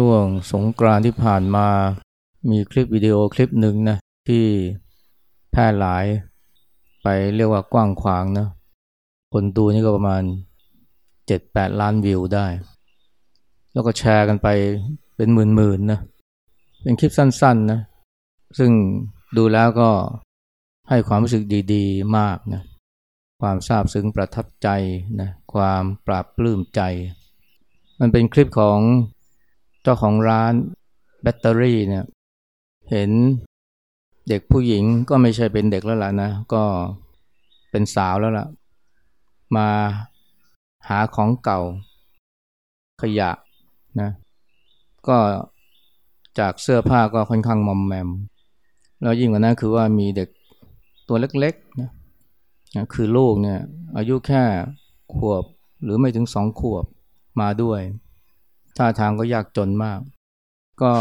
ช่วงสงกรานที่ผ่านมามีคลิปวิดีโอคลิปหนึ่งนะที่แพร่หลายไปเรียกว่ากว้างขวางนะคนดูนี่ก็ประมาณ 7-8 ล้านวิวได้ แล้วก็แชร์กันไปเป็นหมื่นๆนะเป็นคลิปสั้นๆนะซึ่งดูแล้วก็ให้ความรู้สึกดีๆ มากนะความซาบซึ้งประทับใจนะความปราบปลื้มใจ มันเป็นคลิปของ เจ้าของร้านแบตเตอรี่เนี่ยเห็นเด็กผู้หญิงก็ไม่ใช่เป็นเด็กแล้วล่ะนะ ก็เป็นสาวแล้วล่ะ มาหาของเก่าขยะนะก็จากเสื้อผ้าก็ค่อนข้างมอมแมม แล้วยิ่งกว่านั้นคือว่ามีเด็กตัวเล็กๆนะคือลูกเนี่ยอายุแค่ขวบหรือไม่ถึงสองขวบมาด้วย ท่าทางก็ยากจนมาก ก็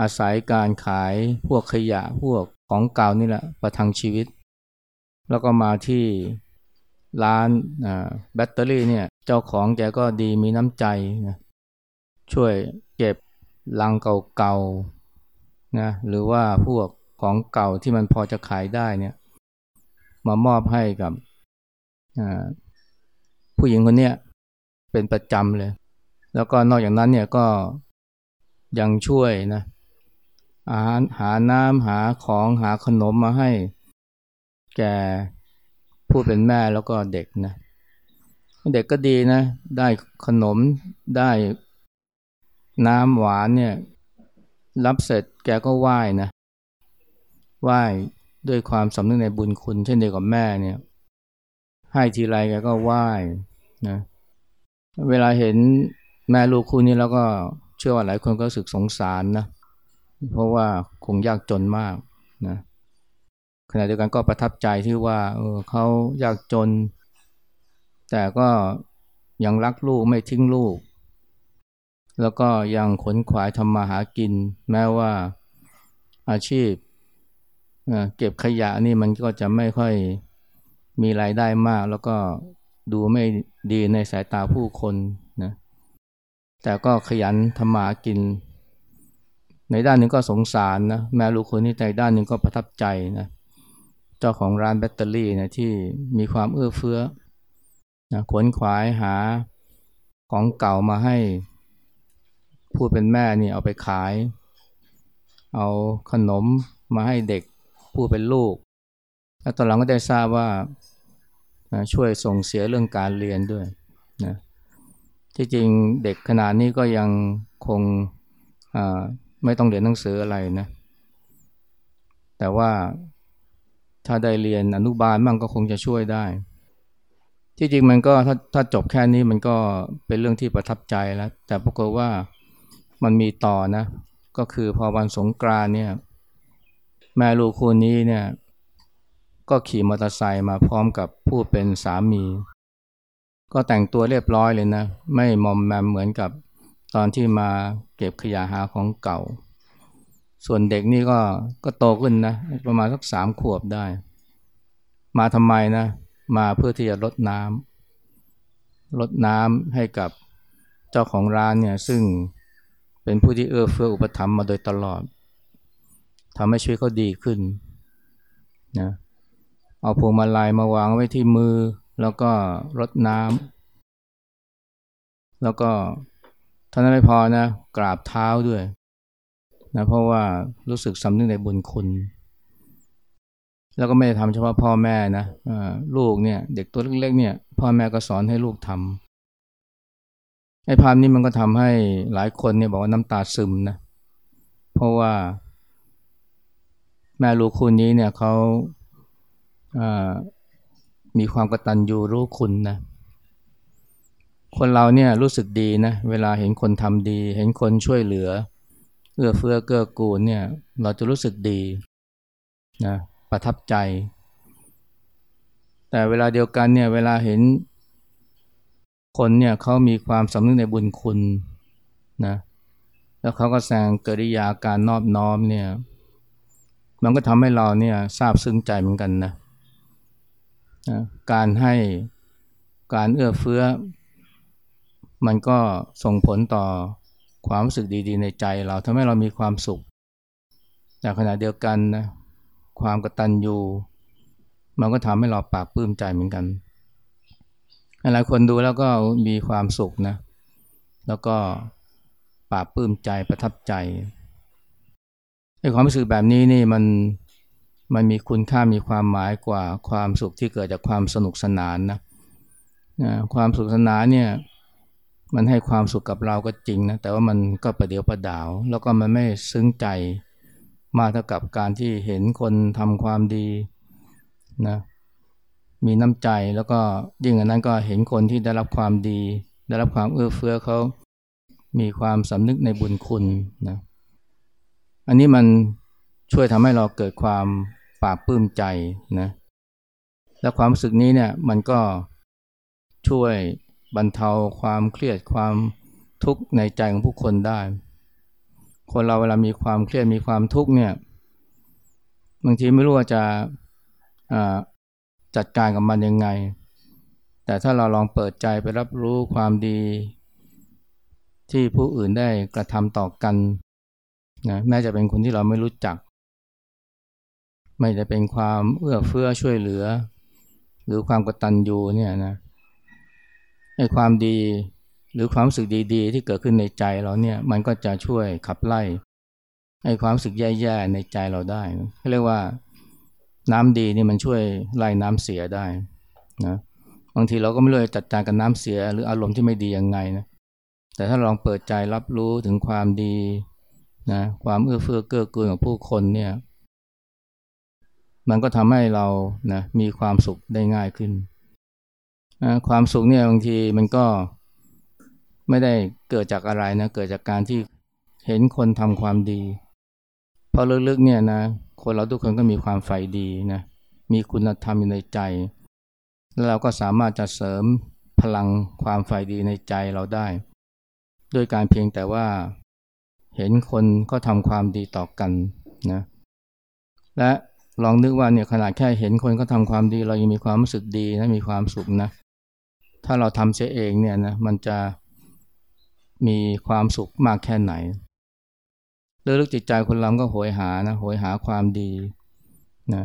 อาศัยการขายพวกขยะพวกของเก่านี่แหละประทังชีวิต แล้วก็มาที่ร้านแบตเตอรี่เนี่ย เจ้าของแกก็ดีมีน้ำใจนะช่วยเก็บลังเก่าๆนะหรือว่าพวกของเก่าที่มันพอจะขายได้เนี่ย มามอบให้กับผู้หญิงคนนี้เป็นประจำเลย แล้วก็นอกจากนั้นเนี่ยก็ยังช่วยนะอาหารหาน้ำหาของหาขนมมาให้ แกผู้เป็นแม่แล้วก็เด็กนะเด็กก็ดีนะ ได้ขนมได้น้ำหวานเนี่ย รับเสร็จแกก็ไหว้นะไหว้ด้วยความสำนึกในบุญคุณ เช่นเดียวกับแม่เนี่ย ให้ทีไรแกก็ไหว้นะเวลาเห็น แม่ลูกคู่นี้แล้วก็เชื่อว่าหลายคนก็รู้สึกสงสารนะ เพราะว่าคงยากจนมากนะขณะเดียวกันก็ประทับใจที่ว่าเออเขายากจน แต่ก็ยังรักลูกไม่ทิ้งลูก แล้วก็ยังขนขวายทำมาหากิน แม้ว่าอาชีพเก็บขยะนี่มันก็จะไม่ค่อยมีรายได้มาก แล้วก็ดูไม่ดีในสายตาผู้คน แต่ก็ขยันทำมากิน ในด้านหนึ่งก็สงสารนะแม่ลูกคนนี้ในด้านหนึ่งก็ประทับใจนะเจ้าของร้านแบตเตอรี่นะที่มีความเอื้อเฟื้อนะขวนขวายหาของเก่ามาให้ผู้เป็นแม่นี่เอาไปขาย เอาขนมมาให้เด็กผู้เป็นลูก แล้วตอนหลังก็ได้ทราบว่าช่วยส่งเสียเรื่องการเรียนด้วยนะ ที่จริงเด็กขนาดนี้ก็ยังคงไม่ต้องเรียนหนังสืออะไรนะ แต่ว่าถ้าได้เรียนอนุบาลมั่งก็คงจะช่วยได้ ที่จริงมันก็ถ้าถ้าจบแค่นี้มันก็เป็นเรื่องที่ประทับใจแล้ว แต่ปรากฏว่ามันมีต่อนะ ก็คือพอวันสงกรานเนี่ย แม่ลูกคู่นี้เนี่ย ก็ขี่มอเตอร์ไซค์มาพร้อมกับผู้เป็นสามี ก็แต่งตัวเรียบร้อยเลยนะ ไม่มอมแมมเหมือนกับตอนที่มาเก็บขยะหาของเก่า ส่วนเด็กนี่ก็ก็โตขึ้นนะ ประมาณสักสามขวบได้ มาทำไมนะ มาเพื่อที่จะลดน้ำลดน้ำให้กับเจ้าของร้านเนี่ยซึ่งเป็นผู้ที่เอื้อเฟื้ออุปถัมภ์มาโดยตลอดทำให้ชีวิตเขาดีขึ้นนะเอาพวงมาลัยมาวางไว้ที่มือ แล้วก็รดน้ำแล้วก็ท่านั้นไม่พอนะกราบเท้าด้วยนะเพราะว่ารู้สึกสำนึกในบุญคุณ แล้วก็ไม่ได้ทำเฉพาะพ่อแม่นะลูกเนี่ยเด็กตัวเล็กๆเนี่ยพ่อแม่ก็สอนให้ลูกทำไอ้ภาพนี้มันก็ทำให้หลายคนเนี่ยบอกว่าน้ำตาซึมนะเพราะว่า แม่ลูกคู่นี้เนี่ยเขา มีความกตัญญูรู้คุณนะคนเราเนี่ยรู้สึกดีนะเวลาเห็นคนทำดี เห็นคนช่วยเหลือเอื้อเฟื้อเกื้อกูลเนี่ยเราจะรู้สึกดีนะประทับใจ แต่เวลาเดียวกันเนี่ยเวลาเห็นคนเนี่ยเขามีความสำนึกในบุญคุณนะแล้วเขาก็แสงกิริยาการนอบน้อมเนี่ยมันก็ทำให้เราเนี่ยซาบซึ้งใจเหมือนกันนะ นะการให้การเอื้อเฟื้อ มันก็ส่งผลต่อความรู้สึกดีๆ ในใจเราทำให้เรามีความสุขแต่ขณะเดียวกันนะความกตัญญูมันก็ทำให้เราปากปลื้มใจเหมือนกัน หลายคนดูแล้วก็มีความสุขนะ แล้วก็ปากปลื้มใจประทับใจไอ้ความรู้สึกแบบนี้นี่มัน มันมีคุณค่ามีความหมายกว่าความสุขที่เกิดจากความสนุกสนานนะนะความสุขสนานเนี่ยมันให้ความสุขกับเราก็จริงนะแต่ว่ามันก็ประเดียวประดาว แล้วก็มันไม่ซึ้งใจมากเท่ากับการที่เห็นคนทำความดีนะมีน้ำใจแล้วก็ยิ่งอันนั้นก็เห็นคนที่ได้รับความดี ได้รับความเอื้อเฟื้อเขามีความสำนึกในบุญคุณนะอันนี้มันช่วยทำให้เราเกิดความ ปราบปลื้มใจนะและความรู้สึกนี้เนี่ยมันก็ช่วยบรรเทาความเครียดความทุกข์ในใจของผู้คนได้ คนเราเวลามีความเครียดมีความทุกข์เนี่ยบางทีไม่รู้ว่าจะจัดการกับมันยังไง แต่ถ้าเราลองเปิดใจไปรับรู้ความดี ที่ผู้อื่นได้กระทำต่อกันนะแม้จะเป็นคนที่เราไม่รู้จัก ไม่จะเป็นความเอื้อเฟื้อช่วยเหลือ หรือความกตัญญูเนี่ยนะไอ้ความดีหรือความรู้สึกดีๆ ที่เกิดขึ้นในใจเราเนี่ยมันก็จะช่วยขับไล่ไอ้ความรู้สึกแย่ๆในใจเราได้เรียกว่าน้ำดีนี่มันช่วยไล่น้ำเสียได้นะบางทีเราก็ไม่รู้จะจัดการกับน้ำเสีย หรืออารมณ์ที่ไม่ดียังไงนะแต่ถ้าลองเปิดใจรับรู้ถึงความดีนะความเอื้อเฟื้อเกื้อกูลของผู้คนเนี่ย มันก็ทำให้เรานะมีความสุขได้ง่ายขึ้นนะความสุขเนี่ยบางทีมันก็ไม่ได้เกิดจากอะไรนะเกิดจากการที่เห็นคนทำความดีเพราะลึกๆเนี่ยนะคนเราทุกคนก็มีความใฝ่ดีนะมีคุณธรรมอยู่ในใจ แล้วเราก็สามารถจะเสริมพลังความใฝ่ดีในใจเราได้ ด้วยการเพียงแต่ว่าเห็นคนก็ทำความดีต่อกันนะและ ลองนึกว่าเนี่ยขนาดแค่เห็นคนก็ทำความดีเรายังมีความรู้สึกดีนะมีความสุขนะ ถ้าเราทำเสียเองเนี่ยนะมันจะมีความสุขมากแค่ไหนเลึกจิตใจคนเราก็โหยหานะโหยหาความดีนะ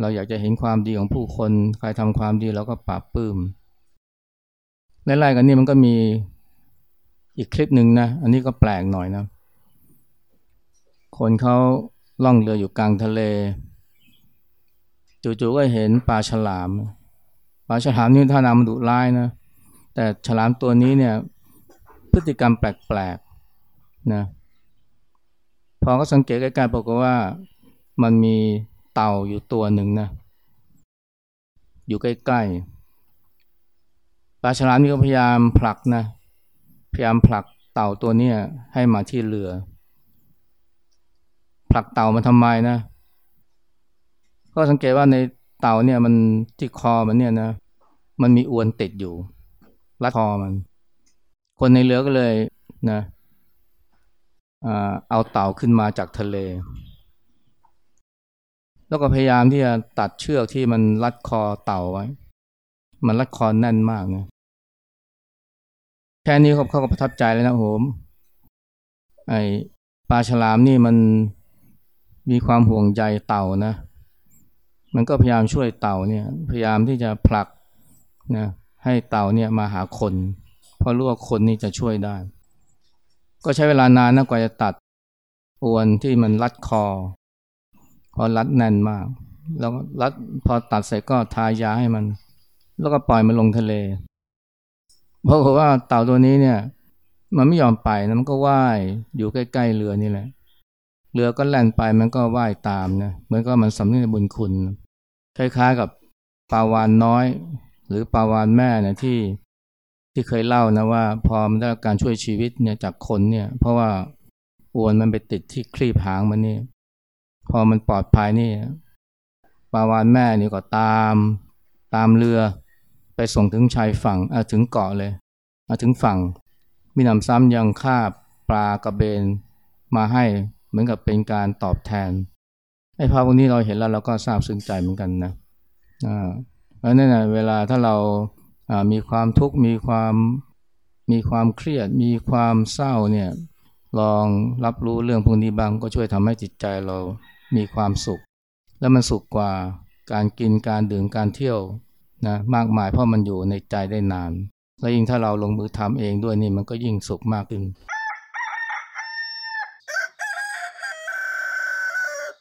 เราอยากจะเห็นความดีของผู้คนใครทำความดีเราก็ปราบปลื้มไล่ๆกันนี่มันก็มีอีกคลิปหนึ่งนะอันนี้ก็แปลกหน่อยนะ คนเขาล่องเรืออยู่กลางทะเล จู่ๆก็เห็นปลาฉลามปลาฉลามนี่ท่านามันดุร้ายนะแต่ฉลามตัวนี้เนี่ยพฤติกรรมแปลกๆนะพอก็สังเกตใกล้ๆบอกว่ามันมีเต่าอยู่ตัวหนึ่งนะอยู่ใกล้ๆปลาฉลามนี่ก็พยายามผลักนะพยายามผลักเต่าตัวนี้ให้มาที่เรือ ผลักเต่ามาทำไมนะ ก็สังเกตว่าในเต่าเนี่ยมันที่คอมันเนี่ยนะมันมีอวนติดอยู่รัดคอมัน คนในเรือก็เลยนะเอาเต่าขึ้นมาจากทะเล แล้วก็พยายามที่จะตัดเชือกที่มันรัดคอเต่าไว้ มันรัดคอแน่นมากนะแค่นี้เขาเขาก็ประทับใจเลยนะโหมไอปลาฉลามนี่มันมีความห่วงใยเต่านะ มันก็พยายามช่วยเต่าเนี่ยพยายามที่จะผลักนะให้เต่าเนี่ยมาหาคน เพราะรู้ว่าคนนี่จะช่วยได้ ก็ใช้เวลานานนะกว่าจะตัดอวนที่มันรัดคอ พอรัดแน่นมาก แล้วรัดพอตัดเสร็จก็ทายาให้มัน แล้วก็ปล่อยมันลงทะเล เพราะว่าเต่าตัวนี้เนี่ย มันไม่ยอมไปนะมันก็ว่ายอยู่ใกล้ๆเรือนี่แหละ เรือก็แล่นไปมันก็ว่ายตามนะเหมือนก็มันสำนึกในบุญคุณ คล้ายๆกับปลาวานน้อย หรือปลาวานแม่เนี่ยที่ที่เคยเล่านะว่าพอมันได้การช่วยชีวิตเนี่ยจากคนเนี่ยเพราะว่าอวนมันไปติดที่คลีบหางมันนี่พอมันปลอดภัยนี่ปลาวานแม่นี่ก็ตาม ตามเรือไปส่งถึงชายฝั่งถึงเกาะเลยถึงฝั่ง มีนำซ้ำยังคาบปลากระเบนมาให้ มือนกับเป็นการตอบแทนไอ้ภาพพวกนี้เราเห็นแล้วเราก็ซาบซึ้งใจเหมือนกันนะอ่าเพราะนั่นนะเวลาถ้าเรามีความทุกข์มีความมีความเครียด มีความเศร้าเนี่ยลองรับรู้เรื่องพวกนี้บ้างก็ช่วยทำให้จิตใจเรามีความสุข และมันสุขกว่าการกินการดื่มการเที่ยวนะมากมายเพราะมันอยู่ในใจได้นาน และยิ่งถ้าเราลงมือทำเองด้วยนี่มันก็ยิ่งสุขมากขึ้น